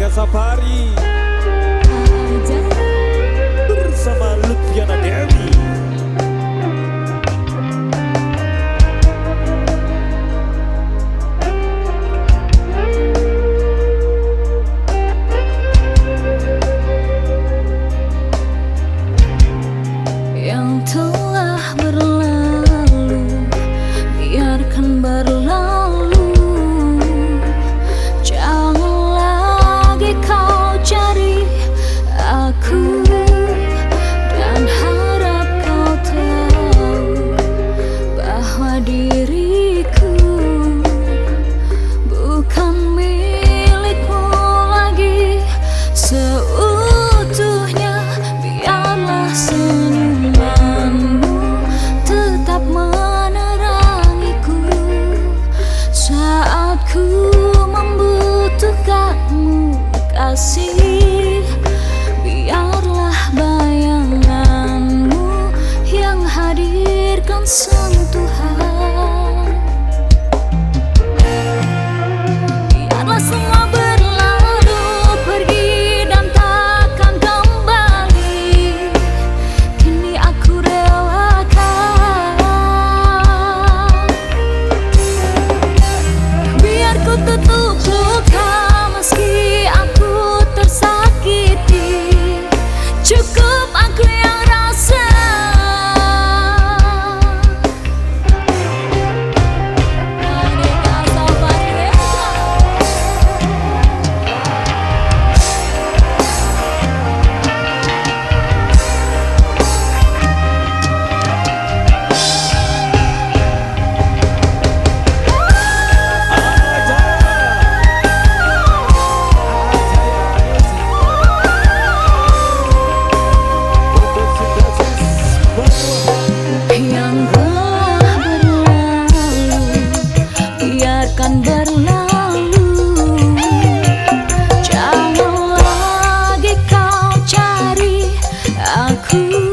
chega Zapari. Biarlah bayanganmu yang hadirkan semua cool.